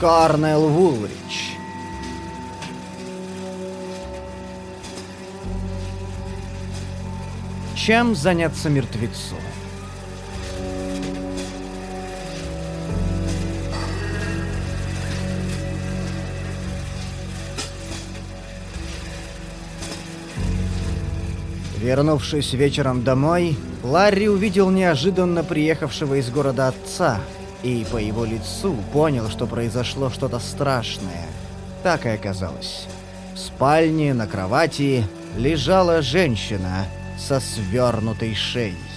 Карнел Вулрич. Чем заняться мертвецу? Вернувшись вечером домой, Ларри увидел неожиданно приехавшего из города отца – и по его лицу понял, что произошло что-то страшное. Так и оказалось. В спальне на кровати лежала женщина со свернутой шеей.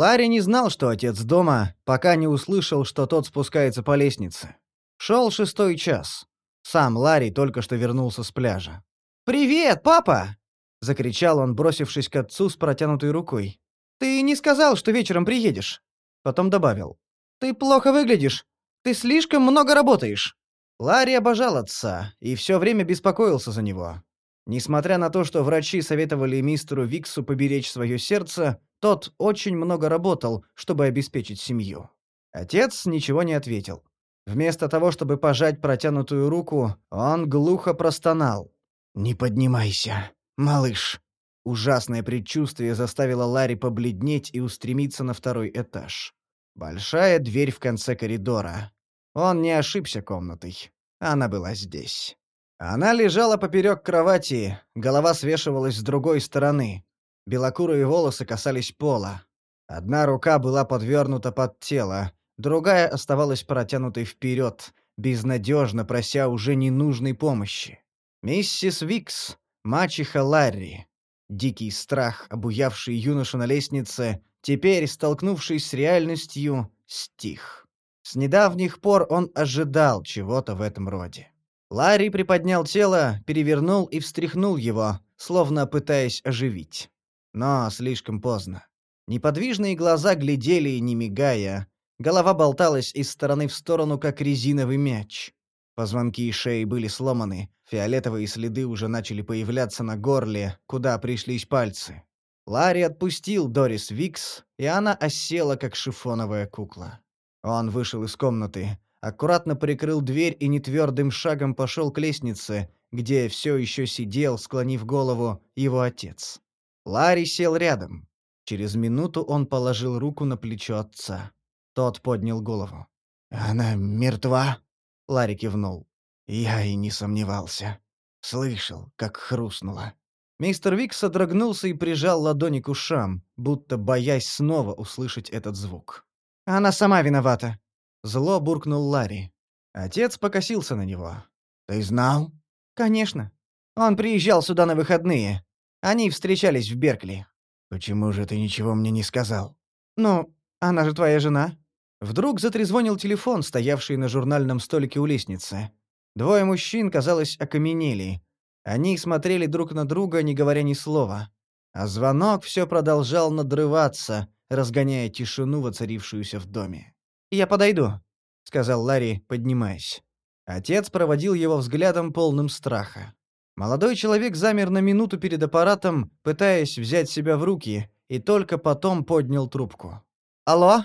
Ларри не знал, что отец дома, пока не услышал, что тот спускается по лестнице. Шел шестой час. Сам Ларри только что вернулся с пляжа. «Привет, папа!» — закричал он, бросившись к отцу с протянутой рукой. «Ты не сказал, что вечером приедешь?» Потом добавил. «Ты плохо выглядишь. Ты слишком много работаешь». Ларри обожал отца и все время беспокоился за него. Несмотря на то, что врачи советовали мистеру Виксу поберечь свое сердце, тот очень много работал, чтобы обеспечить семью. Отец ничего не ответил. Вместо того, чтобы пожать протянутую руку, он глухо простонал. «Не поднимайся, малыш!» Ужасное предчувствие заставило Ларри побледнеть и устремиться на второй этаж. Большая дверь в конце коридора. Он не ошибся комнатой. Она была здесь. Она лежала поперек кровати, голова свешивалась с другой стороны. Белокурые волосы касались пола. Одна рука была подвернута под тело, другая оставалась протянутой вперед, безнадежно прося уже ненужной помощи. Миссис Викс, мачеха Ларри. Дикий страх, обуявший юношу на лестнице, теперь, столкнувшись с реальностью, стих. С недавних пор он ожидал чего-то в этом роде. Ларри приподнял тело, перевернул и встряхнул его, словно пытаясь оживить. Но слишком поздно. Неподвижные глаза глядели, не мигая. Голова болталась из стороны в сторону, как резиновый мяч. Позвонки и шеи были сломаны. Фиолетовые следы уже начали появляться на горле, куда пришлись пальцы. Ларри отпустил Дорис Викс, и она осела, как шифоновая кукла. Он вышел из комнаты, аккуратно прикрыл дверь и нетвердым шагом пошел к лестнице, где все еще сидел, склонив голову, его отец. Ларри сел рядом. Через минуту он положил руку на плечо отца. Тот поднял голову. «Она мертва?» — Ларри кивнул. «Я и не сомневался. Слышал, как хрустнуло». Мистер Вик содрогнулся и прижал ладони к ушам, будто боясь снова услышать этот звук. «Она сама виновата!» Зло буркнул Ларри. Отец покосился на него. «Ты знал?» «Конечно. Он приезжал сюда на выходные. Они встречались в Беркли». «Почему же ты ничего мне не сказал?» «Ну, она же твоя жена». Вдруг затрезвонил телефон, стоявший на журнальном столике у лестницы. Двое мужчин, казалось, окаменели. Они смотрели друг на друга, не говоря ни слова. А звонок все продолжал надрываться, разгоняя тишину, воцарившуюся в доме. «Я подойду», — сказал Ларри, поднимаясь. Отец проводил его взглядом полным страха. Молодой человек замер на минуту перед аппаратом, пытаясь взять себя в руки, и только потом поднял трубку. «Алло?»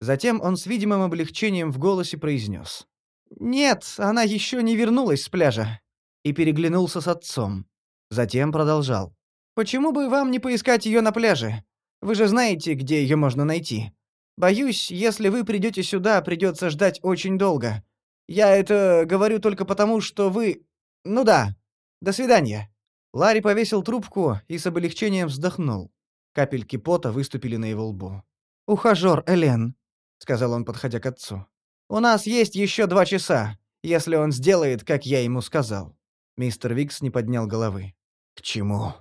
Затем он с видимым облегчением в голосе произнес. «Нет, она еще не вернулась с пляжа». И переглянулся с отцом. Затем продолжал. «Почему бы вам не поискать ее на пляже? Вы же знаете, где ее можно найти. Боюсь, если вы придете сюда, придется ждать очень долго. Я это говорю только потому, что вы... Ну да, до свидания». Ларри повесил трубку и с облегчением вздохнул. Капельки пота выступили на его лбу. «Ухажер, Элен», — сказал он, подходя к отцу. «У нас есть еще два часа, если он сделает, как я ему сказал». Мистер Викс не поднял головы. «К чему?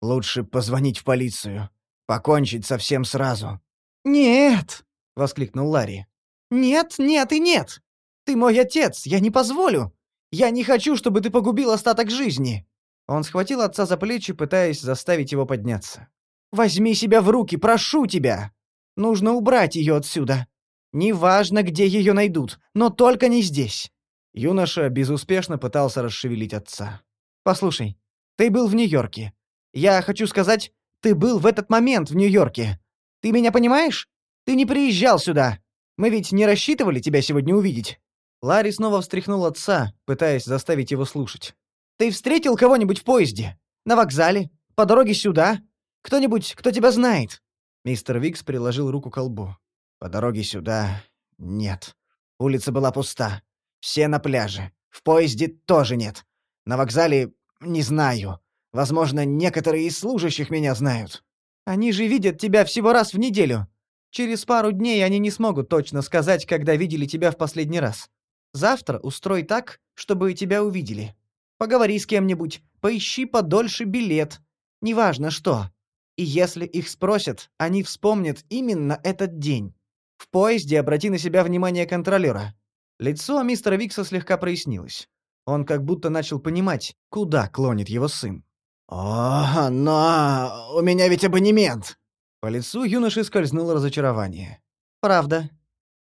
Лучше позвонить в полицию. Покончить совсем сразу». «Нет!» — воскликнул Ларри. «Нет, нет и нет! Ты мой отец, я не позволю! Я не хочу, чтобы ты погубил остаток жизни!» Он схватил отца за плечи, пытаясь заставить его подняться. «Возьми себя в руки, прошу тебя! Нужно убрать ее отсюда. Неважно, где ее найдут, но только не здесь!» Юноша безуспешно пытался расшевелить отца. «Послушай, ты был в Нью-Йорке. Я хочу сказать, ты был в этот момент в Нью-Йорке. Ты меня понимаешь? Ты не приезжал сюда. Мы ведь не рассчитывали тебя сегодня увидеть. Ларри снова встряхнул отца, пытаясь заставить его слушать. «Ты встретил кого-нибудь в поезде? На вокзале? По дороге сюда? Кто-нибудь, кто тебя знает?» Мистер Викс приложил руку к лбу. «По дороге сюда... нет. Улица была пуста. Все на пляже. В поезде тоже нет. На вокзале... не знаю. Возможно, некоторые из служащих меня знают. Они же видят тебя всего раз в неделю. Через пару дней они не смогут точно сказать, когда видели тебя в последний раз. Завтра устрой так, чтобы тебя увидели. Поговори с кем-нибудь, поищи подольше билет. Неважно что. И если их спросят, они вспомнят именно этот день. В поезде обрати на себя внимание контролера. Лицо мистера Викса слегка прояснилось. Он как будто начал понимать, куда клонит его сын. «О, но у меня ведь абонемент!» По лицу юноши скользнуло разочарование. «Правда.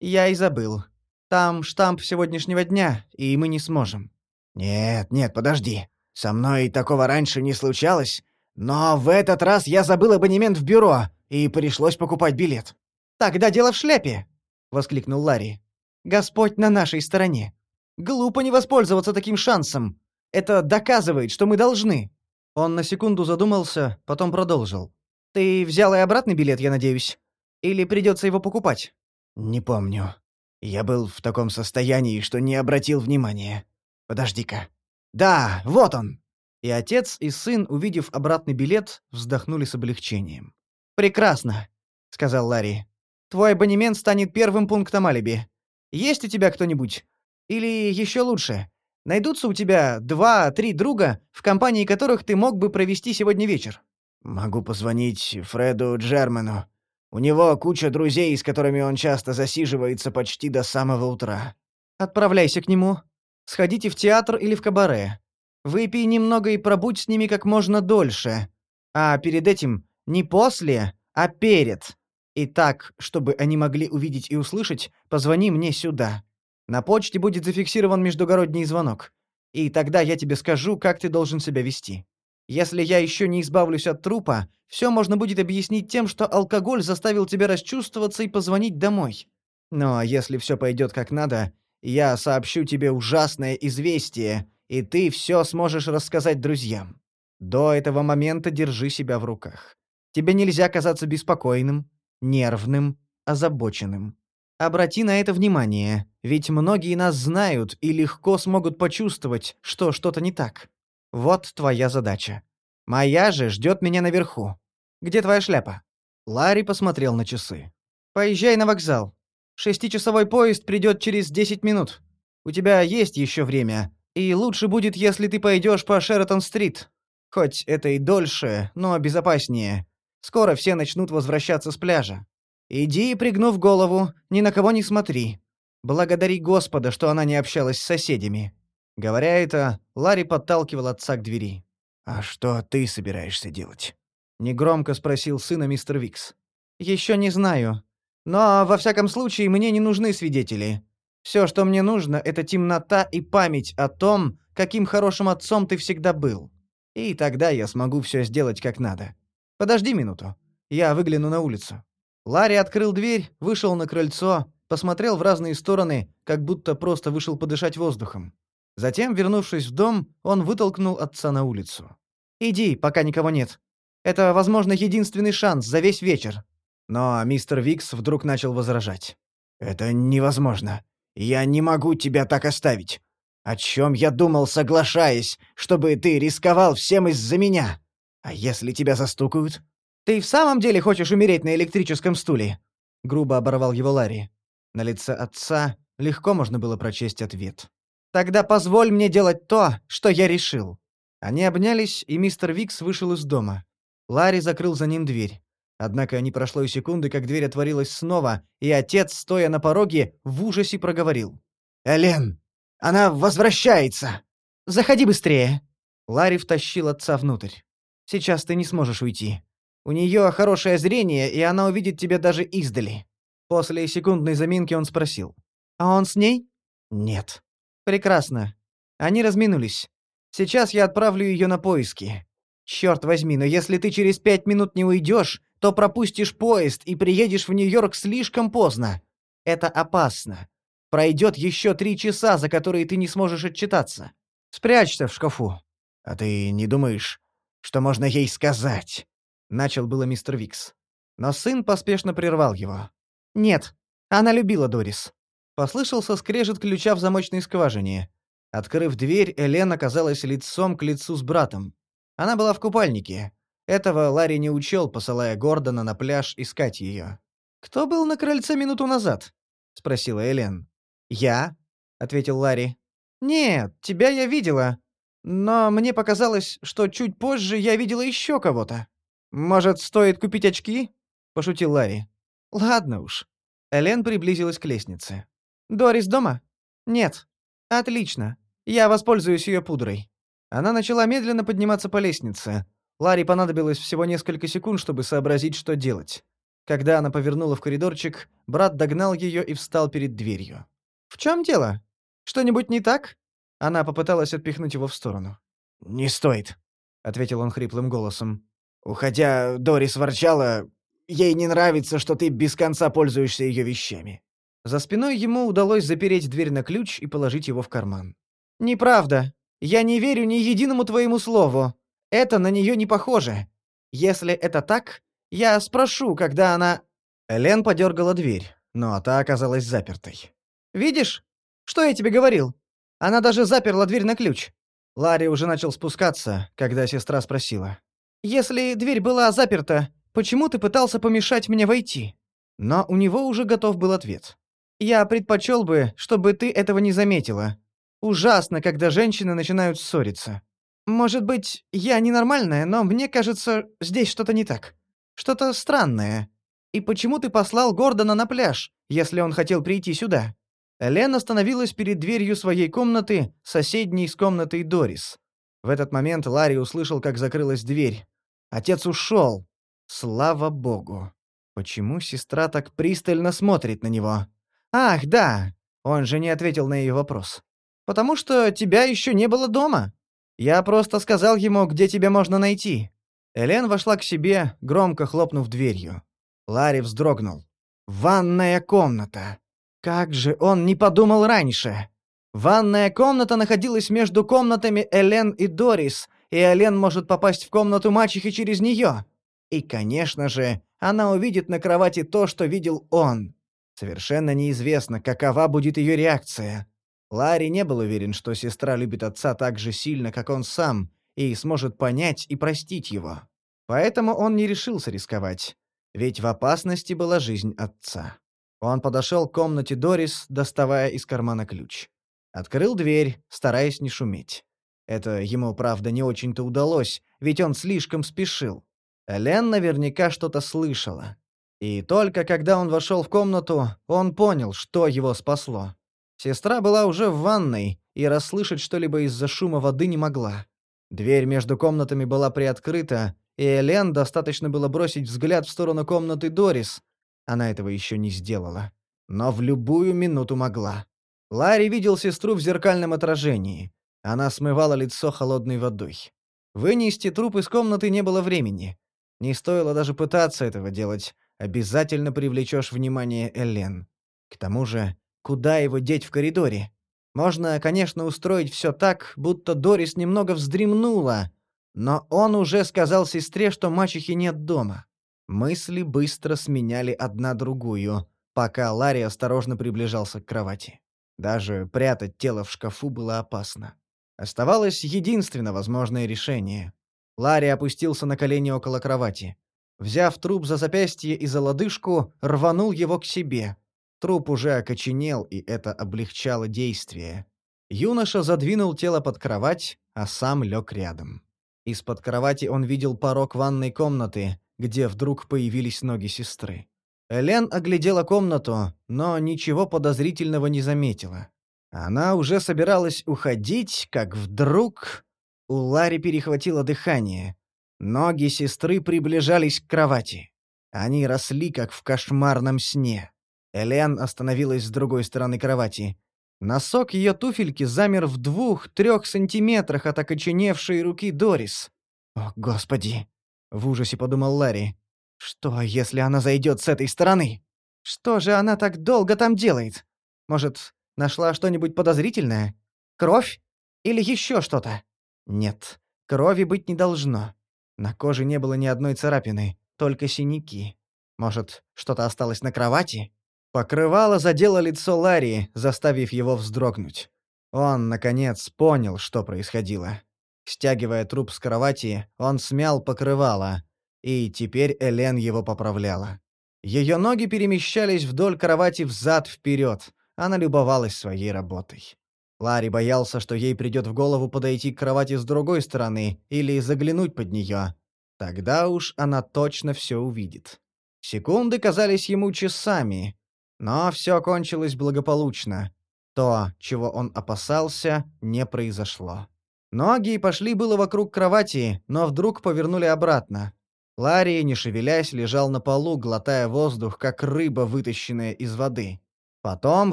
Я и забыл. Там штамп сегодняшнего дня, и мы не сможем». «Нет, нет, подожди. Со мной такого раньше не случалось, но в этот раз я забыл абонемент в бюро, и пришлось покупать билет». «Тогда дело в шляпе!» — воскликнул Ларри. «Господь на нашей стороне. Глупо не воспользоваться таким шансом. Это доказывает, что мы должны». Он на секунду задумался, потом продолжил. «Ты взял и обратный билет, я надеюсь? Или придется его покупать?» «Не помню», я был в таком состоянии, что не обратил внимания. Подожди-ка. Да, вот он!» И отец, и сын, увидев обратный билет, вздохнули с облегчением. «Прекрасно», — сказал Ларри. «Твой абонемент станет первым пунктом алиби. Есть у тебя кто-нибудь? Или еще лучше, найдутся у тебя два-три друга, в компании которых ты мог бы провести сегодня вечер?» «Могу позвонить Фреду Джерману», у него куча друзей, с которыми он часто засиживается почти до самого утра. Отправляйся к нему. Сходите в театр или в кабаре. Выпей немного и пробудь с ними как можно дольше. А перед этим не после, а перед. И так, чтобы они могли увидеть и услышать, позвони мне сюда. На почте будет зафиксирован междугородний звонок. И тогда я тебе скажу, как ты должен себя вести. Если я еще не избавлюсь от трупа, все можно будет объяснить тем, что алкоголь заставил тебя расчувствоваться и позвонить домой. Но если все пойдет как надо, я сообщу тебе ужасное известие, и ты все сможешь рассказать друзьям. До этого момента держи себя в руках. Тебе нельзя казаться беспокойным, нервным, озабоченным. Обрати на это внимание, ведь многие нас знают и легко смогут почувствовать, что что-то не так. Вот твоя задача. Моя же ждет меня наверху. Где твоя шляпа?» Ларри посмотрел на часы. «Поезжай на вокзал. Шестичасовой поезд придет через 10 минут. У тебя есть еще время, и лучше будет, если ты пойдешь по Шератон-стрит. Хоть это и дольше, но безопаснее. Скоро все начнут возвращаться с пляжа. Иди, пригнув голову, ни на кого не смотри. Благодари Господа, что она не общалась с соседями. Говоря это, Ларри подталкивал отца к двери. «А что ты собираешься делать?» — негромко спросил сына мистер Викс. «Еще не знаю. Но, во всяком случае, мне не нужны свидетели. Все, что мне нужно, это темнота и память о том, каким хорошим отцом ты всегда был. И тогда я смогу все сделать как надо. Подожди минуту. Я выгляну на улицу». Ларри открыл дверь, вышел на крыльцо, посмотрел в разные стороны, как будто просто вышел подышать воздухом. Затем, вернувшись в дом, он вытолкнул отца на улицу. «Иди, пока никого нет. Это, возможно, единственный шанс за весь вечер». Но мистер Викс вдруг начал возражать. «Это невозможно. Я не могу тебя так оставить. О чем я думал, соглашаясь, чтобы ты рисковал всем из-за меня? А если тебя застукают?» «Ты в самом деле хочешь умереть на электрическом стуле?» — грубо оборвал его Ларри. На лице отца легко можно было прочесть ответ. Тогда позволь мне делать то, что я решил». Они обнялись, и мистер Викс вышел из дома. Ларри закрыл за ним дверь. Однако не прошло и секунды, как дверь отворилась снова, и отец, стоя на пороге, в ужасе проговорил. «Элен, она возвращается! Заходи быстрее!» Ларри втащил отца внутрь. «Сейчас ты не сможешь уйти. У нее хорошее зрение, и она увидит тебя даже издали». После секундной заминки он спросил. «А он с ней?» «Нет», Прекрасно. Они разминулись. Сейчас я отправлю ее на поиски. Черт возьми, но если ты через пять минут не уйдешь, то пропустишь поезд и приедешь в Нью-Йорк слишком поздно. Это опасно. Пройдет еще три часа, за которые ты не сможешь отчитаться. Спрячься в шкафу. А ты не думаешь, что можно ей сказать? Начал было мистер Викс. Но сын поспешно прервал его. Нет, она любила Дорис. Послышался скрежет ключа в замочной скважине. Открыв дверь, Элен оказалась лицом к лицу с братом. Она была в купальнике. Этого Ларри не учел, посылая Гордона на пляж искать ее. «Кто был на крыльце минуту назад?» — спросила Элен. «Я», — ответил Ларри. «Нет, тебя я видела. Но мне показалось, что чуть позже я видела еще кого-то. Может, стоит купить очки?» — пошутил Ларри. «Ладно уж». Элен приблизилась к лестнице. «Дорис дома?» «Нет». «Отлично. Я воспользуюсь ее пудрой». Она начала медленно подниматься по лестнице. Ларри понадобилось всего несколько секунд, чтобы сообразить, что делать. Когда она повернула в коридорчик, брат догнал ее и встал перед дверью. «В чем дело? Что-нибудь не так?» Она попыталась отпихнуть его в сторону. «Не стоит», — ответил он хриплым голосом. «Уходя, Дорис ворчала, ей не нравится, что ты без конца пользуешься ее вещами». За спиной ему удалось запереть дверь на ключ и положить его в карман. «Неправда. Я не верю ни единому твоему слову. Это на нее не похоже. Если это так, я спрошу, когда она...» Лен подергала дверь, но та оказалась запертой. «Видишь? Что я тебе говорил? Она даже заперла дверь на ключ». Ларри уже начал спускаться, когда сестра спросила. «Если дверь была заперта, почему ты пытался помешать мне войти?» Но у него уже готов был ответ. Я предпочел бы, чтобы ты этого не заметила. Ужасно, когда женщины начинают ссориться. Может быть, я ненормальная, но мне кажется, здесь что-то не так. Что-то странное. И почему ты послал Гордона на пляж, если он хотел прийти сюда?» Лен остановилась перед дверью своей комнаты, соседней с комнатой Дорис. В этот момент Ларри услышал, как закрылась дверь. Отец ушел. Слава богу. Почему сестра так пристально смотрит на него? «Ах, да!» — он же не ответил на ее вопрос. «Потому что тебя еще не было дома. Я просто сказал ему, где тебя можно найти». Элен вошла к себе, громко хлопнув дверью. Ларри вздрогнул. «Ванная комната!» Как же он не подумал раньше! Ванная комната находилась между комнатами Элен и Дорис, и Элен может попасть в комнату мачехи через нее. И, конечно же, она увидит на кровати то, что видел он. Совершенно неизвестно, какова будет ее реакция. Ларри не был уверен, что сестра любит отца так же сильно, как он сам, и сможет понять и простить его. Поэтому он не решился рисковать, ведь в опасности была жизнь отца. Он подошел к комнате Дорис, доставая из кармана ключ. Открыл дверь, стараясь не шуметь. Это ему, правда, не очень-то удалось, ведь он слишком спешил. Лен наверняка что-то слышала. И только когда он вошел в комнату, он понял, что его спасло. Сестра была уже в ванной и расслышать что-либо из-за шума воды не могла. Дверь между комнатами была приоткрыта, и Элен достаточно было бросить взгляд в сторону комнаты Дорис. Она этого еще не сделала. Но в любую минуту могла. Ларри видел сестру в зеркальном отражении. Она смывала лицо холодной водой. Вынести труп из комнаты не было времени. Не стоило даже пытаться этого делать обязательно привлечешь внимание Элен. К тому же, куда его деть в коридоре? Можно, конечно, устроить все так, будто Дорис немного вздремнула, но он уже сказал сестре, что мачехи нет дома. Мысли быстро сменяли одна другую, пока Ларри осторожно приближался к кровати. Даже прятать тело в шкафу было опасно. Оставалось единственно возможное решение. Ларри опустился на колени около кровати. Взяв труп за запястье и за лодыжку, рванул его к себе. Труп уже окоченел, и это облегчало действие. Юноша задвинул тело под кровать, а сам лег рядом. Из-под кровати он видел порог ванной комнаты, где вдруг появились ноги сестры. Элен оглядела комнату, но ничего подозрительного не заметила. Она уже собиралась уходить, как вдруг... У Ларри перехватило дыхание. Ноги сестры приближались к кровати. Они росли, как в кошмарном сне. Элен остановилась с другой стороны кровати. Носок ее туфельки замер в двух-трех сантиметрах от окоченевшей руки Дорис. «О, Господи!» — в ужасе подумал Ларри. «Что, если она зайдет с этой стороны? Что же она так долго там делает? Может, нашла что-нибудь подозрительное? Кровь? Или еще что-то?» «Нет, крови быть не должно. На коже не было ни одной царапины, только синяки. Может, что-то осталось на кровати? Покрывало задело лицо Ларри, заставив его вздрогнуть. Он, наконец, понял, что происходило. Стягивая труп с кровати, он смял покрывало, и теперь Элен его поправляла. Ее ноги перемещались вдоль кровати взад-вперед, она любовалась своей работой. Ларри боялся, что ей придет в голову подойти к кровати с другой стороны или заглянуть под нее. Тогда уж она точно все увидит. Секунды казались ему часами, но все кончилось благополучно. То, чего он опасался, не произошло. Ноги пошли было вокруг кровати, но вдруг повернули обратно. Ларри, не шевелясь, лежал на полу, глотая воздух, как рыба, вытащенная из воды. Потом,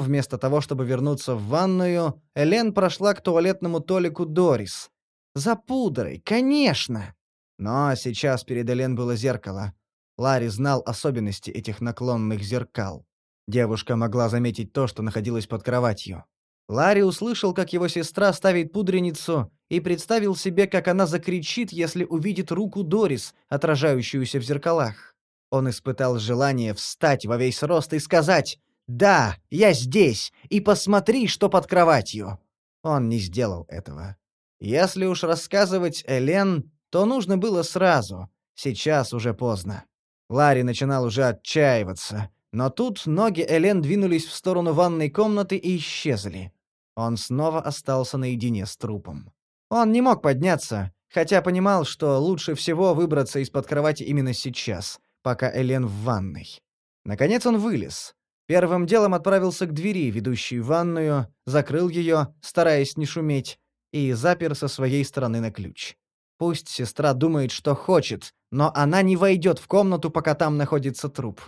вместо того, чтобы вернуться в ванную, Элен прошла к туалетному Толику Дорис. «За пудрой, конечно!» Но сейчас перед Элен было зеркало. Ларри знал особенности этих наклонных зеркал. Девушка могла заметить то, что находилось под кроватью. Ларри услышал, как его сестра ставит пудреницу, и представил себе, как она закричит, если увидит руку Дорис, отражающуюся в зеркалах. Он испытал желание встать во весь рост и сказать «Да, я здесь, и посмотри, что под кроватью!» Он не сделал этого. Если уж рассказывать Элен, то нужно было сразу. Сейчас уже поздно. Ларри начинал уже отчаиваться. Но тут ноги Элен двинулись в сторону ванной комнаты и исчезли. Он снова остался наедине с трупом. Он не мог подняться, хотя понимал, что лучше всего выбраться из-под кровати именно сейчас, пока Элен в ванной. Наконец он вылез. Первым делом отправился к двери, ведущей в ванную, закрыл ее, стараясь не шуметь, и запер со своей стороны на ключ. Пусть сестра думает, что хочет, но она не войдет в комнату, пока там находится труп.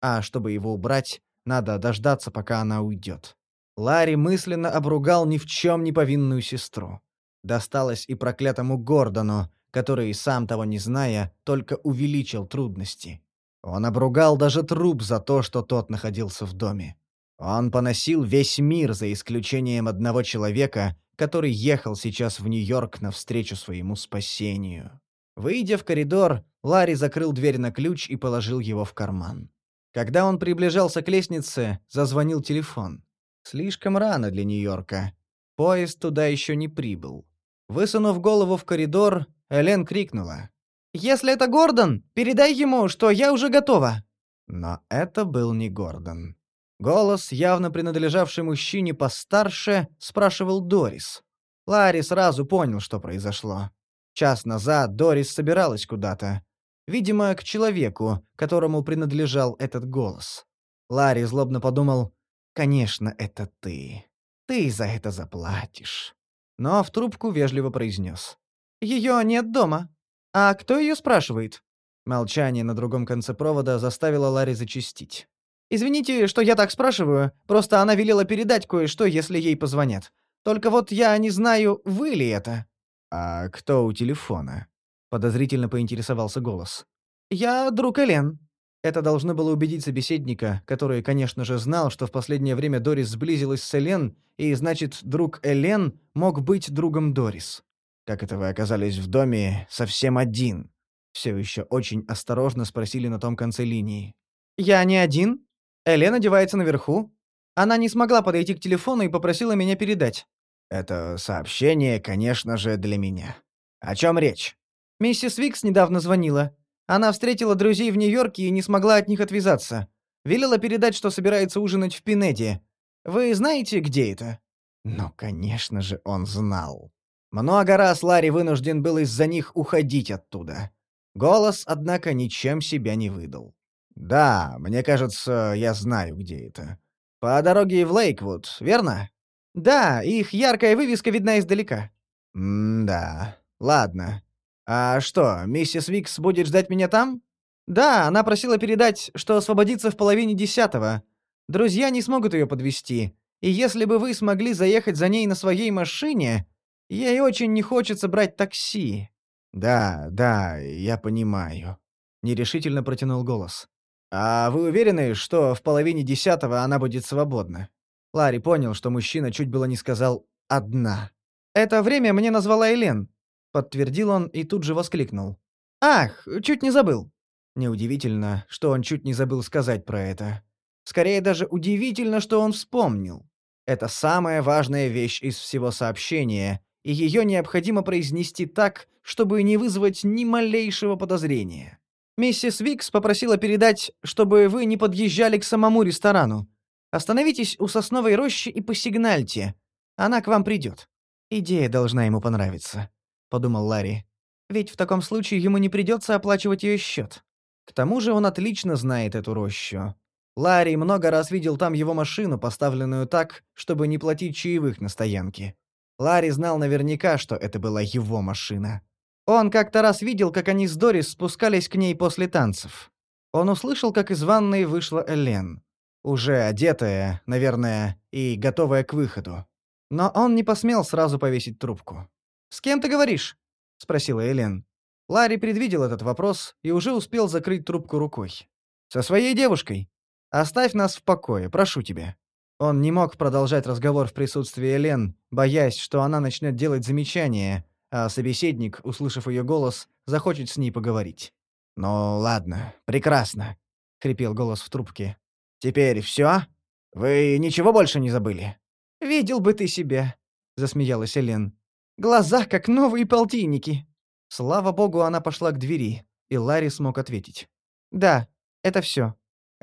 А чтобы его убрать, надо дождаться, пока она уйдет. Ларри мысленно обругал ни в чем не повинную сестру. Досталось и проклятому Гордону, который, сам того не зная, только увеличил трудности. Он обругал даже труп за то, что тот находился в доме. Он поносил весь мир за исключением одного человека, который ехал сейчас в Нью-Йорк навстречу своему спасению. Выйдя в коридор, Ларри закрыл дверь на ключ и положил его в карман. Когда он приближался к лестнице, зазвонил телефон. Слишком рано для Нью-Йорка. Поезд туда еще не прибыл. Высунув голову в коридор, Элен крикнула. Если это Гордон, передай ему, что я уже готова». Но это был не Гордон. Голос, явно принадлежавший мужчине постарше, спрашивал Дорис. Ларри сразу понял, что произошло. Час назад Дорис собиралась куда-то. Видимо, к человеку, которому принадлежал этот голос. Ларри злобно подумал, «Конечно, это ты. Ты за это заплатишь». Но в трубку вежливо произнес. «Ее нет дома». «А кто ее спрашивает?» Молчание на другом конце провода заставило Ларри зачистить. «Извините, что я так спрашиваю, просто она велела передать кое-что, если ей позвонят. Только вот я не знаю, вы ли это». «А кто у телефона?» — подозрительно поинтересовался голос. «Я друг Элен». Это должно было убедить собеседника, который, конечно же, знал, что в последнее время Дорис сблизилась с Элен, и, значит, друг Элен мог быть другом Дорис. «Как это вы оказались в доме совсем один?» Все еще очень осторожно спросили на том конце линии. «Я не один. Элена одевается наверху. Она не смогла подойти к телефону и попросила меня передать». «Это сообщение, конечно же, для меня. О чем речь?» «Миссис Викс недавно звонила. Она встретила друзей в Нью-Йорке и не смогла от них отвязаться. Велела передать, что собирается ужинать в Пинеде. Вы знаете, где это?» «Ну, конечно же, он знал». Много раз Ларри вынужден был из-за них уходить оттуда. Голос, однако, ничем себя не выдал. «Да, мне кажется, я знаю, где это. По дороге в Лейквуд, верно?» «Да, их яркая вывеска видна издалека». «М-да. Ладно. А что, миссис Викс будет ждать меня там?» «Да, она просила передать, что освободится в половине десятого. Друзья не смогут ее подвести. И если бы вы смогли заехать за ней на своей машине...» Ей очень не хочется брать такси». «Да, да, я понимаю», — нерешительно протянул голос. «А вы уверены, что в половине десятого она будет свободна?» Ларри понял, что мужчина чуть было не сказал «одна». «Это время мне назвала Элен», — подтвердил он и тут же воскликнул. «Ах, чуть не забыл». Неудивительно, что он чуть не забыл сказать про это. Скорее даже удивительно, что он вспомнил. Это самая важная вещь из всего сообщения, и ее необходимо произнести так, чтобы не вызвать ни малейшего подозрения. «Миссис Викс попросила передать, чтобы вы не подъезжали к самому ресторану. Остановитесь у сосновой рощи и посигнальте. Она к вам придет». «Идея должна ему понравиться», — подумал Ларри. «Ведь в таком случае ему не придется оплачивать ее счет. К тому же он отлично знает эту рощу. Ларри много раз видел там его машину, поставленную так, чтобы не платить чаевых на стоянке. Ларри знал наверняка, что это была его машина. Он как-то раз видел, как они с Дорис спускались к ней после танцев. Он услышал, как из ванной вышла Элен. Уже одетая, наверное, и готовая к выходу. Но он не посмел сразу повесить трубку. «С кем ты говоришь?» — спросила Элен. Ларри предвидел этот вопрос и уже успел закрыть трубку рукой. «Со своей девушкой. Оставь нас в покое, прошу тебя». Он не мог продолжать разговор в присутствии Элен, боясь, что она начнет делать замечания, а собеседник, услышав ее голос, захочет с ней поговорить. «Ну ладно, прекрасно», — хрипел голос в трубке. «Теперь все? Вы ничего больше не забыли?» «Видел бы ты себя», — засмеялась Элен. «Глаза, как новые полтинники». Слава богу, она пошла к двери, и Ларри смог ответить. «Да, это все.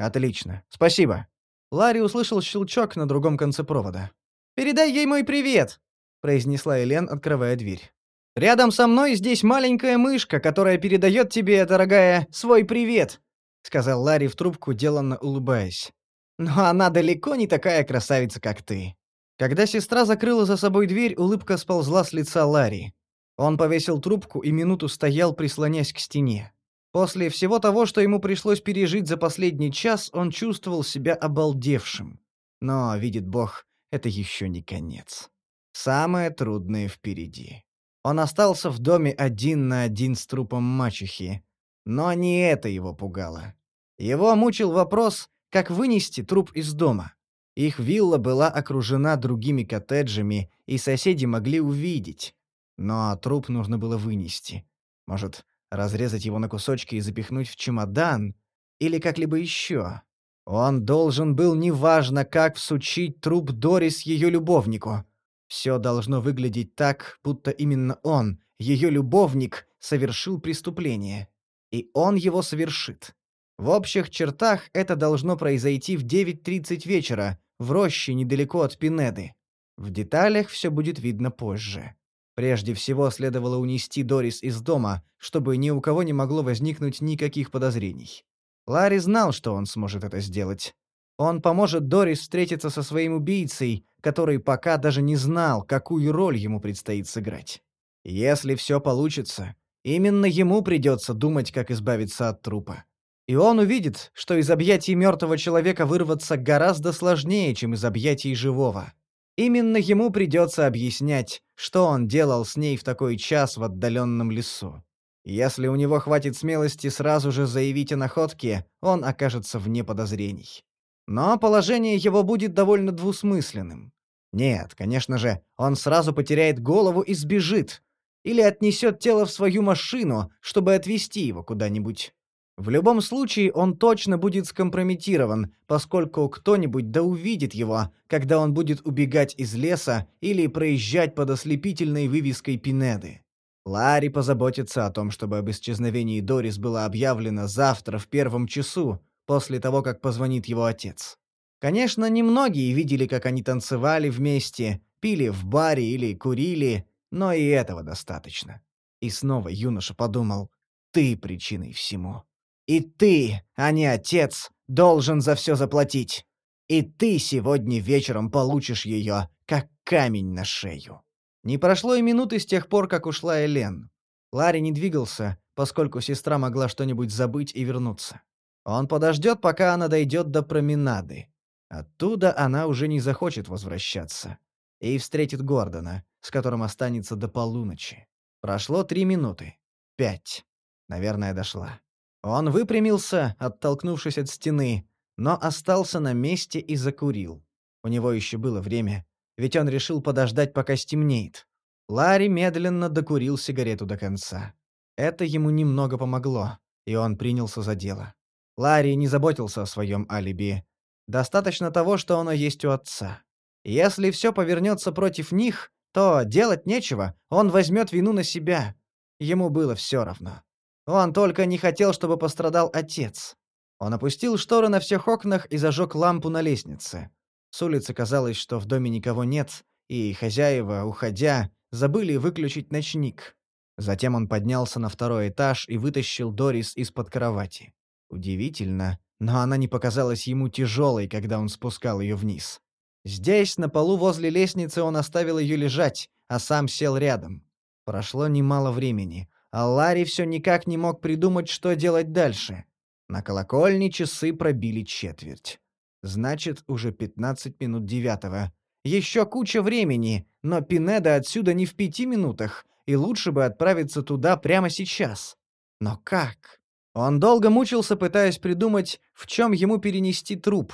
«Отлично, спасибо». Ларри услышал щелчок на другом конце провода. «Передай ей мой привет!» — произнесла Элен, открывая дверь. «Рядом со мной здесь маленькая мышка, которая передает тебе, дорогая, свой привет!» — сказал Ларри в трубку, деланно улыбаясь. «Но она далеко не такая красавица, как ты». Когда сестра закрыла за собой дверь, улыбка сползла с лица Ларри. Он повесил трубку и минуту стоял, прислонясь к стене. После всего того, что ему пришлось пережить за последний час, он чувствовал себя обалдевшим. Но, видит Бог, это еще не конец. Самое трудное впереди. Он остался в доме один на один с трупом мачехи. Но не это его пугало. Его мучил вопрос, как вынести труп из дома. Их вилла была окружена другими коттеджами, и соседи могли увидеть. Но труп нужно было вынести. Может, разрезать его на кусочки и запихнуть в чемодан или как-либо еще. Он должен был неважно как всучить труп Дорис ее любовнику. Все должно выглядеть так, будто именно он, ее любовник, совершил преступление. И он его совершит. В общих чертах это должно произойти в 9.30 вечера, в роще недалеко от Пинеды. В деталях все будет видно позже. Прежде всего следовало унести Дорис из дома, чтобы ни у кого не могло возникнуть никаких подозрений. Ларри знал, что он сможет это сделать. Он поможет Дорис встретиться со своим убийцей, который пока даже не знал, какую роль ему предстоит сыграть. Если все получится, именно ему придется думать, как избавиться от трупа. И он увидит, что из объятий мертвого человека вырваться гораздо сложнее, чем из объятий живого. Именно ему придется объяснять, что он делал с ней в такой час в отдаленном лесу. Если у него хватит смелости сразу же заявить о находке, он окажется вне подозрений. Но положение его будет довольно двусмысленным. Нет, конечно же, он сразу потеряет голову и сбежит. Или отнесет тело в свою машину, чтобы отвезти его куда-нибудь. В любом случае он точно будет скомпрометирован, поскольку кто-нибудь да увидит его, когда он будет убегать из леса или проезжать под ослепительной вывеской Пинеды. Ларри позаботится о том, чтобы об исчезновении Дорис было объявлено завтра в первом часу, после того, как позвонит его отец. Конечно, немногие видели, как они танцевали вместе, пили в баре или курили, но и этого достаточно. И снова юноша подумал, ты причиной всему. И ты, а не отец, должен за все заплатить. И ты сегодня вечером получишь ее, как камень на шею». Не прошло и минуты с тех пор, как ушла Элен. Ларри не двигался, поскольку сестра могла что-нибудь забыть и вернуться. Он подождет, пока она дойдет до променады. Оттуда она уже не захочет возвращаться. И встретит Гордона, с которым останется до полуночи. Прошло три минуты. Пять. Наверное, дошла. Он выпрямился, оттолкнувшись от стены, но остался на месте и закурил. У него еще было время, ведь он решил подождать, пока стемнеет. Ларри медленно докурил сигарету до конца. Это ему немного помогло, и он принялся за дело. Ларри не заботился о своем алиби. Достаточно того, что оно есть у отца. Если все повернется против них, то делать нечего, он возьмет вину на себя. Ему было все равно. Он только не хотел, чтобы пострадал отец. Он опустил шторы на всех окнах и зажег лампу на лестнице. С улицы казалось, что в доме никого нет, и хозяева, уходя, забыли выключить ночник. Затем он поднялся на второй этаж и вытащил Дорис из-под кровати. Удивительно, но она не показалась ему тяжелой, когда он спускал ее вниз. Здесь, на полу возле лестницы, он оставил ее лежать, а сам сел рядом. Прошло немало времени — а Ларри все никак не мог придумать, что делать дальше. На колокольне часы пробили четверть. Значит, уже 15 минут девятого. Еще куча времени, но Пинеда отсюда не в пяти минутах, и лучше бы отправиться туда прямо сейчас. Но как? Он долго мучился, пытаясь придумать, в чем ему перенести труп.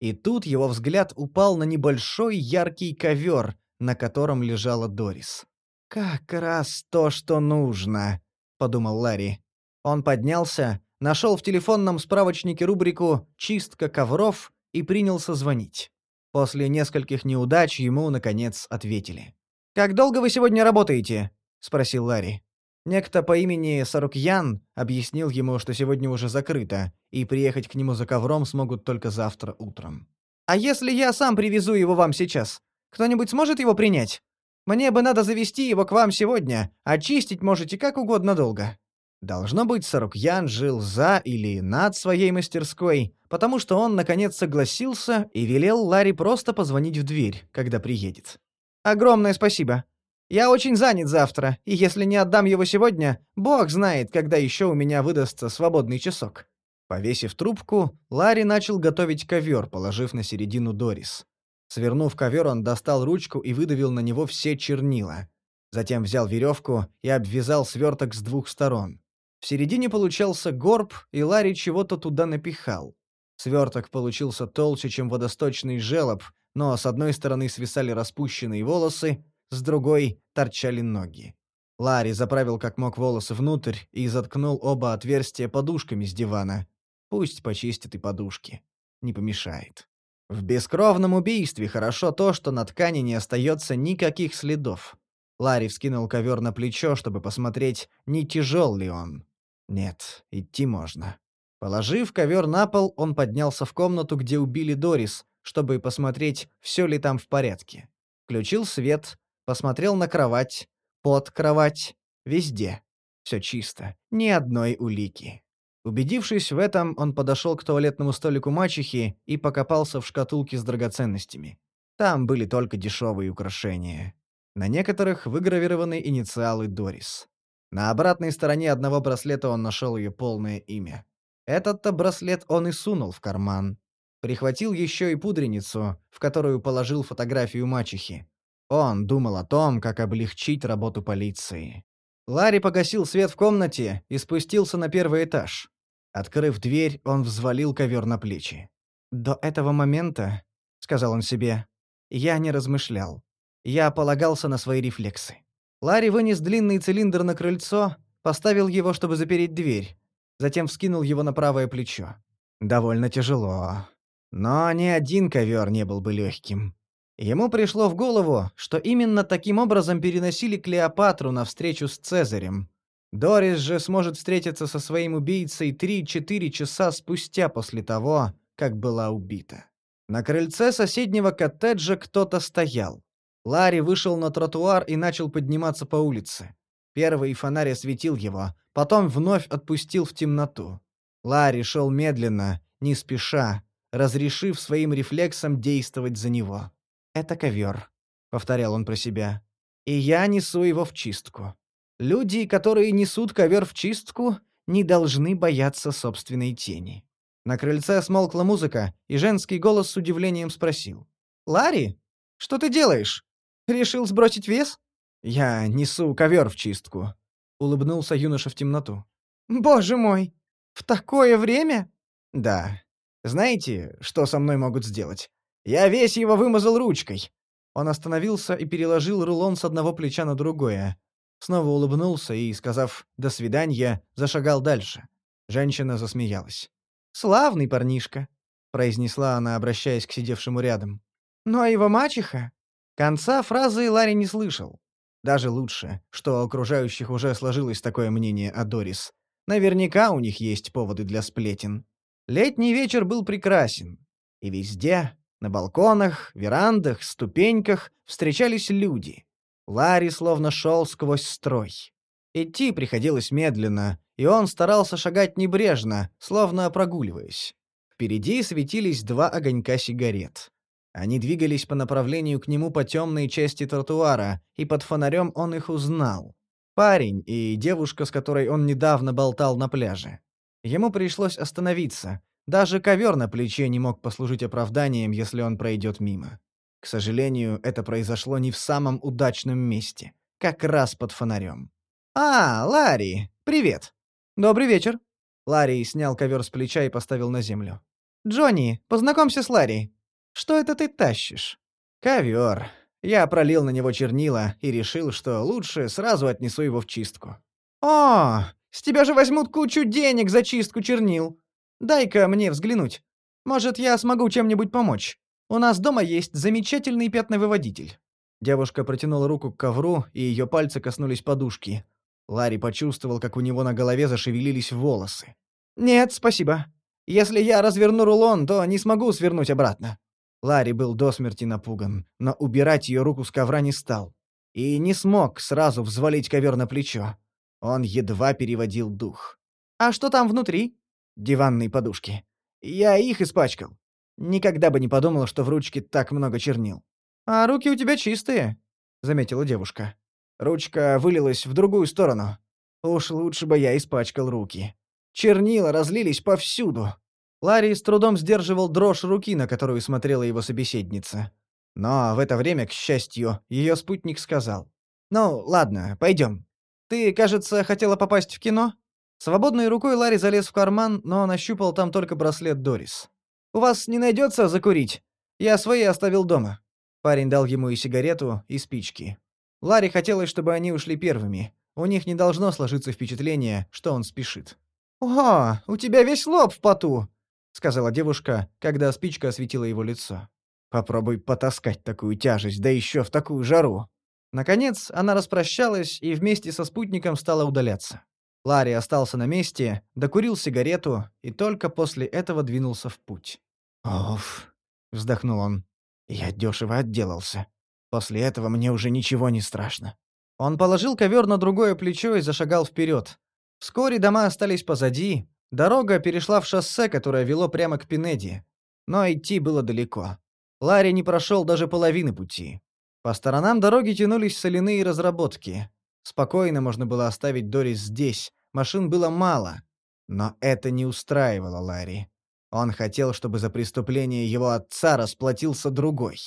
И тут его взгляд упал на небольшой яркий ковер, на котором лежала Дорис. «Как раз то, что нужно», — подумал Ларри. Он поднялся, нашел в телефонном справочнике рубрику «Чистка ковров» и принялся звонить. После нескольких неудач ему, наконец, ответили. «Как долго вы сегодня работаете?» — спросил Ларри. Некто по имени Сарукьян объяснил ему, что сегодня уже закрыто, и приехать к нему за ковром смогут только завтра утром. «А если я сам привезу его вам сейчас? Кто-нибудь сможет его принять?» Мне бы надо завести его к вам сегодня, Очистить можете как угодно долго». Должно быть, Сарукьян жил за или над своей мастерской, потому что он, наконец, согласился и велел Ларри просто позвонить в дверь, когда приедет. «Огромное спасибо. Я очень занят завтра, и если не отдам его сегодня, бог знает, когда еще у меня выдастся свободный часок». Повесив трубку, Ларри начал готовить ковер, положив на середину Дорис. Свернув ковер, он достал ручку и выдавил на него все чернила. Затем взял веревку и обвязал сверток с двух сторон. В середине получался горб, и Ларри чего-то туда напихал. Сверток получился толще, чем водосточный желоб, но с одной стороны свисали распущенные волосы, с другой торчали ноги. Ларри заправил как мог волосы внутрь и заткнул оба отверстия подушками с дивана. Пусть почистит и подушки. Не помешает. В бескровном убийстве хорошо то, что на ткани не остается никаких следов. Ларри вскинул ковер на плечо, чтобы посмотреть, не тяжел ли он. Нет, идти можно. Положив ковер на пол, он поднялся в комнату, где убили Дорис, чтобы посмотреть, все ли там в порядке. Включил свет, посмотрел на кровать, под кровать, везде. Все чисто, ни одной улики. Убедившись в этом, он подошел к туалетному столику мачехи и покопался в шкатулке с драгоценностями. Там были только дешевые украшения. На некоторых выгравированы инициалы Дорис. На обратной стороне одного браслета он нашел ее полное имя. Этот-то браслет он и сунул в карман. Прихватил еще и пудреницу, в которую положил фотографию мачехи. Он думал о том, как облегчить работу полиции. Ларри погасил свет в комнате и спустился на первый этаж. Открыв дверь, он взвалил ковер на плечи. «До этого момента», — сказал он себе, — «я не размышлял. Я полагался на свои рефлексы». Ларри вынес длинный цилиндр на крыльцо, поставил его, чтобы запереть дверь, затем вскинул его на правое плечо. Довольно тяжело. Но ни один ковер не был бы легким. Ему пришло в голову, что именно таким образом переносили Клеопатру на встречу с Цезарем. Дорис же сможет встретиться со своим убийцей 3-4 часа спустя после того, как была убита. На крыльце соседнего коттеджа кто-то стоял. Ларри вышел на тротуар и начал подниматься по улице. Первый фонарь осветил его, потом вновь отпустил в темноту. Ларри шел медленно, не спеша, разрешив своим рефлексам действовать за него. «Это ковер», — повторял он про себя. «И я несу его в чистку». Люди, которые несут ковер в чистку, не должны бояться собственной тени. На крыльце смолкла музыка, и женский голос с удивлением спросил. «Ларри, что ты делаешь? Решил сбросить вес?» «Я несу ковер в чистку», — улыбнулся юноша в темноту. «Боже мой! В такое время?» «Да. Знаете, что со мной могут сделать? Я весь его вымазал ручкой». Он остановился и переложил рулон с одного плеча на другое снова улыбнулся и, сказав «до свидания», зашагал дальше. Женщина засмеялась. «Славный парнишка», — произнесла она, обращаясь к сидевшему рядом. «Ну а его мачеха?» Конца фразы Ларри не слышал. Даже лучше, что у окружающих уже сложилось такое мнение о Дорис. Наверняка у них есть поводы для сплетен. Летний вечер был прекрасен. И везде, на балконах, верандах, ступеньках встречались люди. Ларри словно шел сквозь строй. Идти приходилось медленно, и он старался шагать небрежно, словно прогуливаясь. Впереди светились два огонька сигарет. Они двигались по направлению к нему по темной части тротуара, и под фонарем он их узнал. Парень и девушка, с которой он недавно болтал на пляже. Ему пришлось остановиться. Даже ковер на плече не мог послужить оправданием, если он пройдет мимо. К сожалению, это произошло не в самом удачном месте, как раз под фонарем. «А, Ларри, привет!» «Добрый вечер!» Ларри снял ковер с плеча и поставил на землю. «Джонни, познакомься с Ларри. Что это ты тащишь?» «Ковер. Я пролил на него чернила и решил, что лучше сразу отнесу его в чистку». «О, с тебя же возьмут кучу денег за чистку чернил. Дай-ка мне взглянуть. Может, я смогу чем-нибудь помочь?» У нас дома есть замечательный пятновыводитель». Девушка протянула руку к ковру, и ее пальцы коснулись подушки. Ларри почувствовал, как у него на голове зашевелились волосы. «Нет, спасибо. Если я разверну рулон, то не смогу свернуть обратно». Ларри был до смерти напуган, но убирать ее руку с ковра не стал. И не смог сразу взвалить ковер на плечо. Он едва переводил дух. «А что там внутри?» «Диванные подушки. Я их испачкал. Никогда бы не подумала, что в ручке так много чернил. «А руки у тебя чистые», — заметила девушка. Ручка вылилась в другую сторону. Уж лучше бы я испачкал руки. Чернила разлились повсюду. Ларри с трудом сдерживал дрожь руки, на которую смотрела его собеседница. Но в это время, к счастью, ее спутник сказал. «Ну, ладно, пойдем. Ты, кажется, хотела попасть в кино?» Свободной рукой Ларри залез в карман, но нащупал там только браслет Дорис. «У вас не найдется закурить? Я свои оставил дома». Парень дал ему и сигарету, и спички. Ларе хотелось, чтобы они ушли первыми. У них не должно сложиться впечатление, что он спешит. «О, у тебя весь лоб в поту!» — сказала девушка, когда спичка осветила его лицо. «Попробуй потаскать такую тяжесть, да еще в такую жару!» Наконец, она распрощалась и вместе со спутником стала удаляться. Ларри остался на месте, докурил сигарету и только после этого двинулся в путь. «Оф!» — вздохнул он. «Я дешево отделался. После этого мне уже ничего не страшно». Он положил ковер на другое плечо и зашагал вперед. Вскоре дома остались позади, дорога перешла в шоссе, которое вело прямо к Пинеди. Но идти было далеко. Ларри не прошел даже половины пути. По сторонам дороги тянулись соляные разработки. Спокойно можно было оставить Дорис здесь, машин было мало. Но это не устраивало Ларри. Он хотел, чтобы за преступление его отца расплатился другой.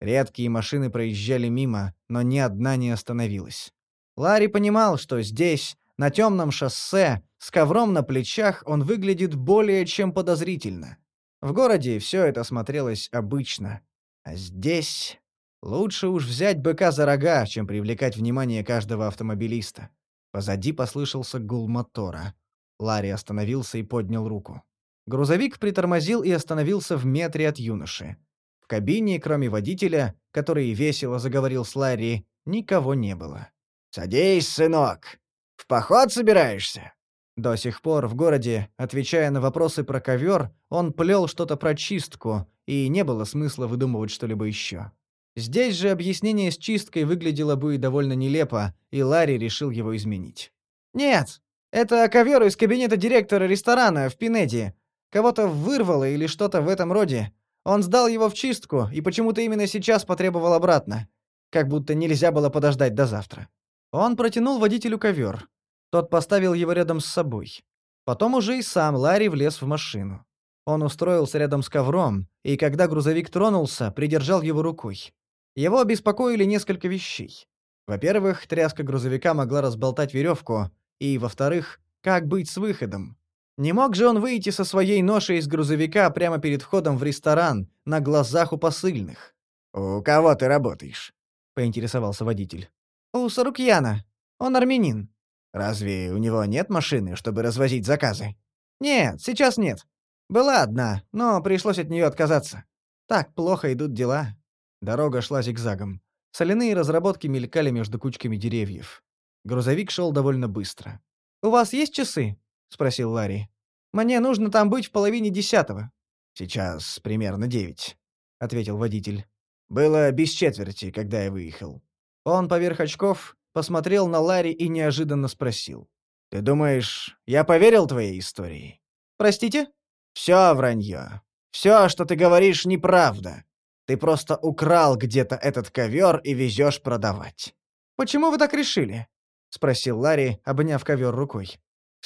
Редкие машины проезжали мимо, но ни одна не остановилась. Ларри понимал, что здесь, на темном шоссе, с ковром на плечах он выглядит более чем подозрительно. В городе все это смотрелось обычно. А здесь... Лучше уж взять быка за рога, чем привлекать внимание каждого автомобилиста. Позади послышался гул мотора. Ларри остановился и поднял руку. Грузовик притормозил и остановился в метре от юноши. В кабине, кроме водителя, который весело заговорил с Ларри, никого не было. «Садись, сынок! В поход собираешься?» До сих пор в городе, отвечая на вопросы про ковер, он плел что-то про чистку, и не было смысла выдумывать что-либо еще. Здесь же объяснение с чисткой выглядело бы довольно нелепо, и Ларри решил его изменить. «Нет, это ковер из кабинета директора ресторана в Пинеди. Кого-то вырвало или что-то в этом роде. Он сдал его в чистку и почему-то именно сейчас потребовал обратно. Как будто нельзя было подождать до завтра. Он протянул водителю ковер. Тот поставил его рядом с собой. Потом уже и сам Ларри влез в машину. Он устроился рядом с ковром, и когда грузовик тронулся, придержал его рукой. Его обеспокоили несколько вещей. Во-первых, тряска грузовика могла разболтать веревку, и, во-вторых, как быть с выходом? Не мог же он выйти со своей ношей из грузовика прямо перед входом в ресторан, на глазах у посыльных. «У кого ты работаешь?» — поинтересовался водитель. «У Сарукьяна. Он армянин». «Разве у него нет машины, чтобы развозить заказы?» «Нет, сейчас нет. Была одна, но пришлось от нее отказаться. Так плохо идут дела». Дорога шла зигзагом. Соляные разработки мелькали между кучками деревьев. Грузовик шел довольно быстро. «У вас есть часы?» — спросил Ларри. «Мне нужно там быть в половине десятого». «Сейчас примерно девять», — ответил водитель. «Было без четверти, когда я выехал». Он поверх очков посмотрел на Ларри и неожиданно спросил. «Ты думаешь, я поверил твоей истории?» «Простите?» «Все вранье. Все, что ты говоришь, неправда. Ты просто украл где-то этот ковер и везешь продавать». «Почему вы так решили?» — спросил Ларри, обняв ковер рукой.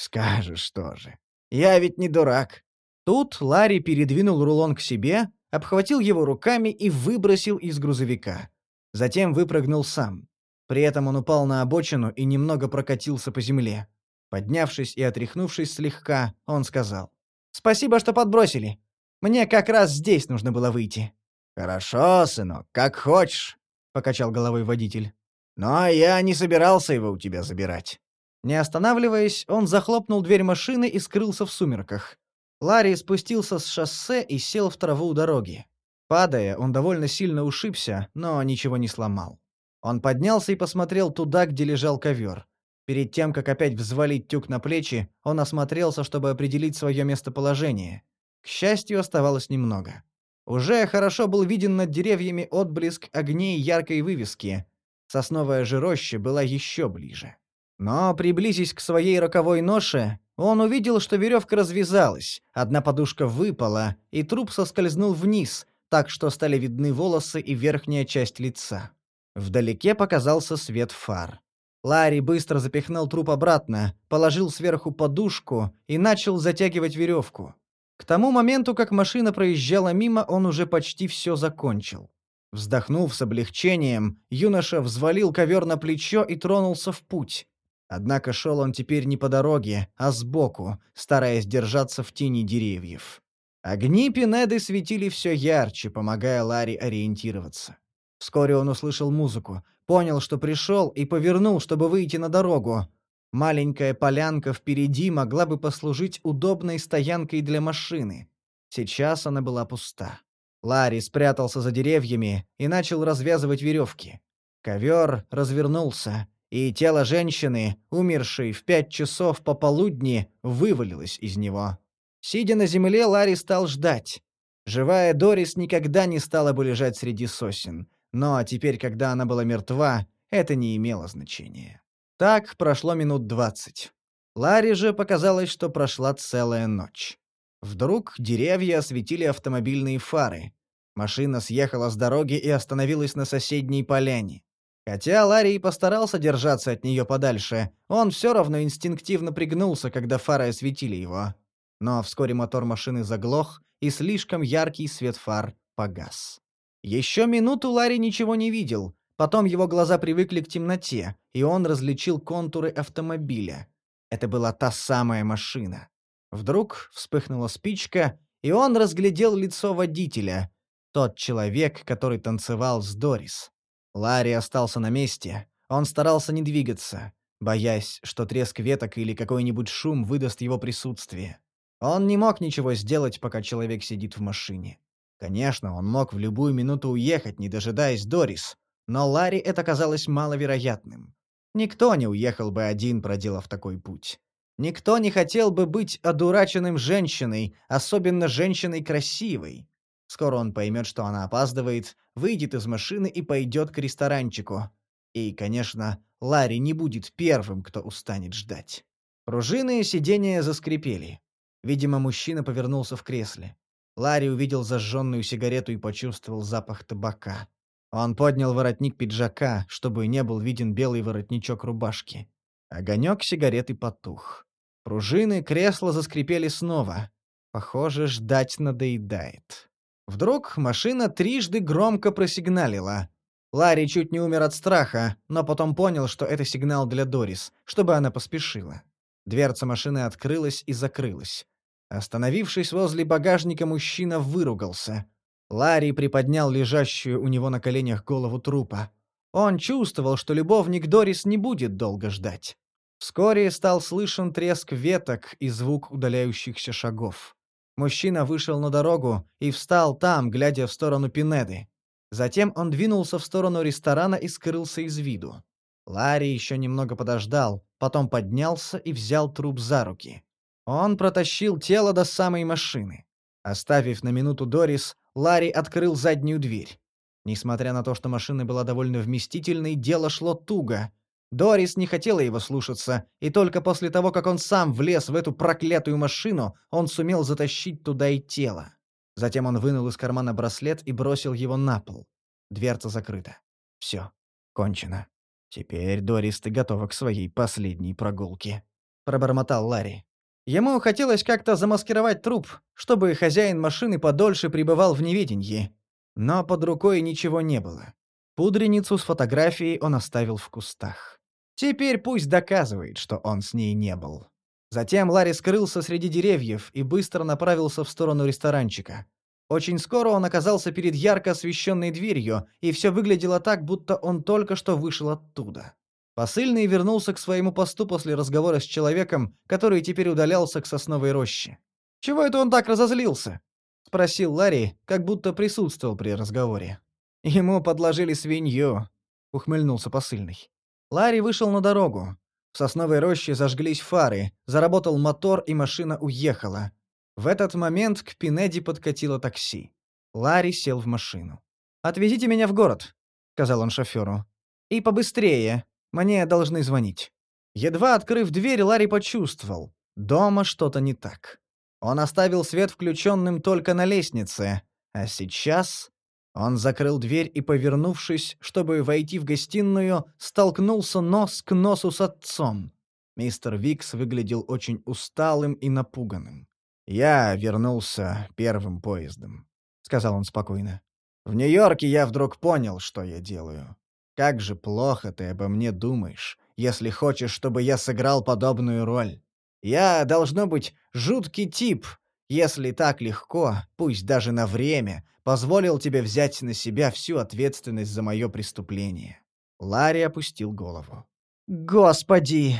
Скажешь тоже. Я ведь не дурак. Тут Ларри передвинул рулон к себе, обхватил его руками и выбросил из грузовика. Затем выпрыгнул сам. При этом он упал на обочину и немного прокатился по земле. Поднявшись и отряхнувшись слегка, он сказал. «Спасибо, что подбросили. Мне как раз здесь нужно было выйти». «Хорошо, сынок, как хочешь», — покачал головой водитель. «Но я не собирался его у тебя забирать. Не останавливаясь, он захлопнул дверь машины и скрылся в сумерках. Ларри спустился с шоссе и сел в траву у дороги. Падая, он довольно сильно ушибся, но ничего не сломал. Он поднялся и посмотрел туда, где лежал ковер. Перед тем, как опять взвалить тюк на плечи, он осмотрелся, чтобы определить свое местоположение. К счастью, оставалось немного. Уже хорошо был виден над деревьями отблеск огней яркой вывески. Сосновая же роща была еще ближе. Но, приблизясь к своей роковой ноше, он увидел, что веревка развязалась, одна подушка выпала, и труп соскользнул вниз, так что стали видны волосы и верхняя часть лица. Вдалеке показался свет фар. Ларри быстро запихнул труп обратно, положил сверху подушку и начал затягивать веревку. К тому моменту, как машина проезжала мимо, он уже почти все закончил. Вздохнув с облегчением, юноша взвалил ковер на плечо и тронулся в путь. Однако шел он теперь не по дороге, а сбоку, стараясь держаться в тени деревьев. Огни Пинеды светили все ярче, помогая Ларри ориентироваться. Вскоре он услышал музыку, понял, что пришел, и повернул, чтобы выйти на дорогу. Маленькая полянка впереди могла бы послужить удобной стоянкой для машины. Сейчас она была пуста. Ларри спрятался за деревьями и начал развязывать веревки. Ковер развернулся, и тело женщины, умершей в пять часов пополудни, вывалилось из него. Сидя на земле, Ларри стал ждать. Живая Дорис никогда не стала бы лежать среди сосен, но теперь, когда она была мертва, это не имело значения. Так прошло минут двадцать. Ларри же показалось, что прошла целая ночь. Вдруг деревья осветили автомобильные фары. Машина съехала с дороги и остановилась на соседней поляне. Хотя Ларий постарался держаться от нее подальше, он все равно инстинктивно пригнулся, когда фары осветили его. Но вскоре мотор машины заглох, и слишком яркий свет фар погас. Еще минуту Ларри ничего не видел, потом его глаза привыкли к темноте, и он различил контуры автомобиля. Это была та самая машина. Вдруг вспыхнула спичка, и он разглядел лицо водителя, тот человек, который танцевал с Дорис. Ларри остался на месте. Он старался не двигаться, боясь, что треск веток или какой-нибудь шум выдаст его присутствие. Он не мог ничего сделать, пока человек сидит в машине. Конечно, он мог в любую минуту уехать, не дожидаясь Дорис, но Ларри это казалось маловероятным. Никто не уехал бы один, проделав такой путь. Никто не хотел бы быть одураченным женщиной, особенно женщиной красивой. Скоро он поймет, что она опаздывает, выйдет из машины и пойдет к ресторанчику. И, конечно, Ларри не будет первым, кто устанет ждать. Пружины сиденья заскрипели. Видимо, мужчина повернулся в кресле. Ларри увидел зажженную сигарету и почувствовал запах табака. Он поднял воротник пиджака, чтобы не был виден белый воротничок рубашки. Огонек сигареты потух. Пружины кресла заскрипели снова. Похоже, ждать надоедает. Вдруг машина трижды громко просигналила. Ларри чуть не умер от страха, но потом понял, что это сигнал для Дорис, чтобы она поспешила. Дверца машины открылась и закрылась. Остановившись возле багажника, мужчина выругался. Ларри приподнял лежащую у него на коленях голову трупа. Он чувствовал, что любовник Дорис не будет долго ждать. Вскоре стал слышен треск веток и звук удаляющихся шагов мужчина вышел на дорогу и встал там, глядя в сторону Пинеды. Затем он двинулся в сторону ресторана и скрылся из виду. Ларри еще немного подождал, потом поднялся и взял труп за руки. Он протащил тело до самой машины. Оставив на минуту Дорис, Ларри открыл заднюю дверь. Несмотря на то, что машина была довольно вместительной, дело шло туго, Дорис не хотела его слушаться, и только после того, как он сам влез в эту проклятую машину, он сумел затащить туда и тело. Затем он вынул из кармана браслет и бросил его на пол. Дверца закрыта. Все. Кончено. «Теперь, Дорис, ты готова к своей последней прогулке», — пробормотал Ларри. Ему хотелось как-то замаскировать труп, чтобы хозяин машины подольше пребывал в неведении. Но под рукой ничего не было. Пудреницу с фотографией он оставил в кустах. Теперь пусть доказывает, что он с ней не был. Затем Ларри скрылся среди деревьев и быстро направился в сторону ресторанчика. Очень скоро он оказался перед ярко освещенной дверью, и все выглядело так, будто он только что вышел оттуда. Посыльный вернулся к своему посту после разговора с человеком, который теперь удалялся к сосновой роще. «Чего это он так разозлился?» — спросил Ларри, как будто присутствовал при разговоре. «Ему подложили свинью», — ухмыльнулся посыльный. Ларри вышел на дорогу. В сосновой роще зажглись фары, заработал мотор, и машина уехала. В этот момент к Пинеди подкатило такси. Ларри сел в машину. «Отвезите меня в город», — сказал он шоферу. «И побыстрее. Мне должны звонить». Едва открыв дверь, Ларри почувствовал. Дома что-то не так. Он оставил свет включенным только на лестнице, а сейчас он закрыл дверь и, повернувшись, чтобы войти в гостиную, столкнулся нос к носу с отцом. Мистер Викс выглядел очень усталым и напуганным. «Я вернулся первым поездом», — сказал он спокойно. «В Нью-Йорке я вдруг понял, что я делаю. Как же плохо ты обо мне думаешь, если хочешь, чтобы я сыграл подобную роль. Я, должно быть, жуткий тип, если так легко, пусть даже на время, позволил тебе взять на себя всю ответственность за мое преступление». Ларри опустил голову. «Господи!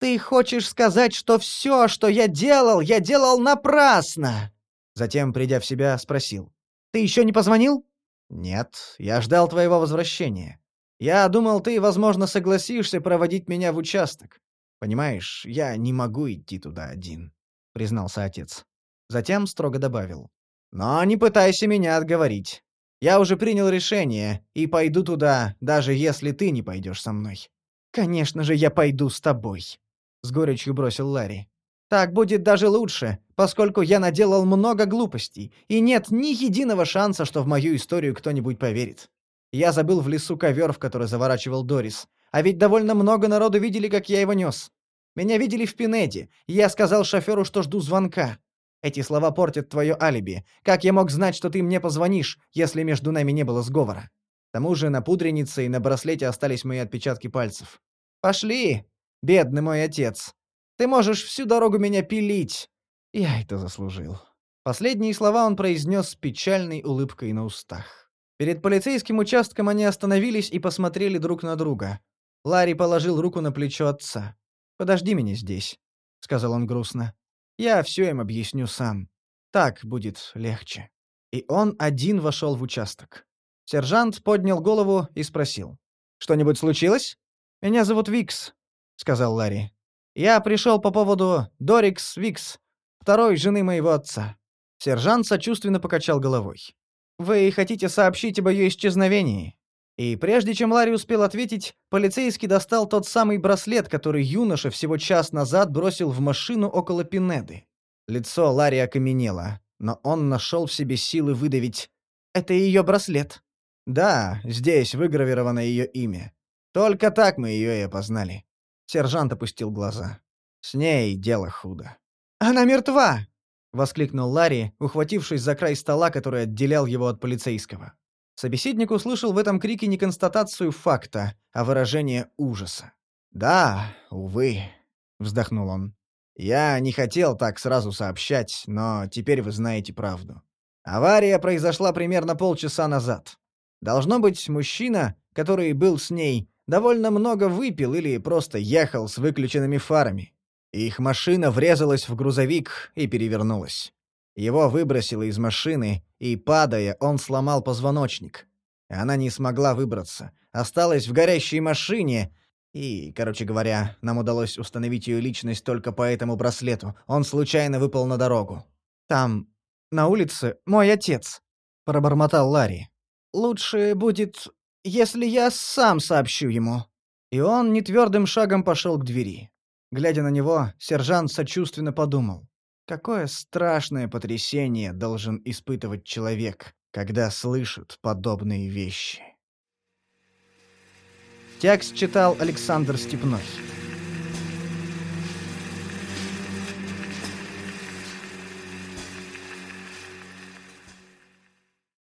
Ты хочешь сказать, что все, что я делал, я делал напрасно?» Затем, придя в себя, спросил. «Ты еще не позвонил?» «Нет, я ждал твоего возвращения. Я думал, ты, возможно, согласишься проводить меня в участок. Понимаешь, я не могу идти туда один», — признался отец. Затем строго добавил. «Но не пытайся меня отговорить. Я уже принял решение и пойду туда, даже если ты не пойдешь со мной». «Конечно же, я пойду с тобой», — с горечью бросил Ларри. «Так будет даже лучше, поскольку я наделал много глупостей, и нет ни единого шанса, что в мою историю кто-нибудь поверит. Я забыл в лесу ковер, в который заворачивал Дорис, а ведь довольно много народу видели, как я его нес. Меня видели в Пинеде, и я сказал шоферу, что жду звонка. Эти слова портят твое алиби. Как я мог знать, что ты мне позвонишь, если между нами не было сговора? К тому же на пудренице и на браслете остались мои отпечатки пальцев. Пошли, бедный мой отец. Ты можешь всю дорогу меня пилить. Я это заслужил. Последние слова он произнес с печальной улыбкой на устах. Перед полицейским участком они остановились и посмотрели друг на друга. Ларри положил руку на плечо отца. «Подожди меня здесь», — сказал он грустно. Я все им объясню сам. Так будет легче». И он один вошел в участок. Сержант поднял голову и спросил. «Что-нибудь случилось?» «Меня зовут Викс», — сказал Ларри. «Я пришел по поводу Дорикс Викс, второй жены моего отца». Сержант сочувственно покачал головой. «Вы хотите сообщить об ее исчезновении?» И прежде чем Ларри успел ответить, полицейский достал тот самый браслет, который юноша всего час назад бросил в машину около Пинеды. Лицо Ларри окаменело, но он нашел в себе силы выдавить «Это ее браслет». «Да, здесь выгравировано ее имя. Только так мы ее и опознали». Сержант опустил глаза. «С ней дело худо». «Она мертва!» — воскликнул Ларри, ухватившись за край стола, который отделял его от полицейского. Собеседник услышал в этом крике не констатацию факта, а выражение ужаса. «Да, увы», — вздохнул он. «Я не хотел так сразу сообщать, но теперь вы знаете правду. Авария произошла примерно полчаса назад. Должно быть, мужчина, который был с ней, довольно много выпил или просто ехал с выключенными фарами. Их машина врезалась в грузовик и перевернулась. Его выбросило из машины, и, падая, он сломал позвоночник. Она не смогла выбраться. Осталась в горящей машине, и, короче говоря, нам удалось установить ее личность только по этому браслету. Он случайно выпал на дорогу. «Там, на улице, мой отец», — пробормотал Ларри. «Лучше будет, если я сам сообщу ему». И он нетвердым шагом пошел к двери. Глядя на него, сержант сочувственно подумал. Какое страшное потрясение должен испытывать человек, когда слышит подобные вещи. Текст читал Александр Степной.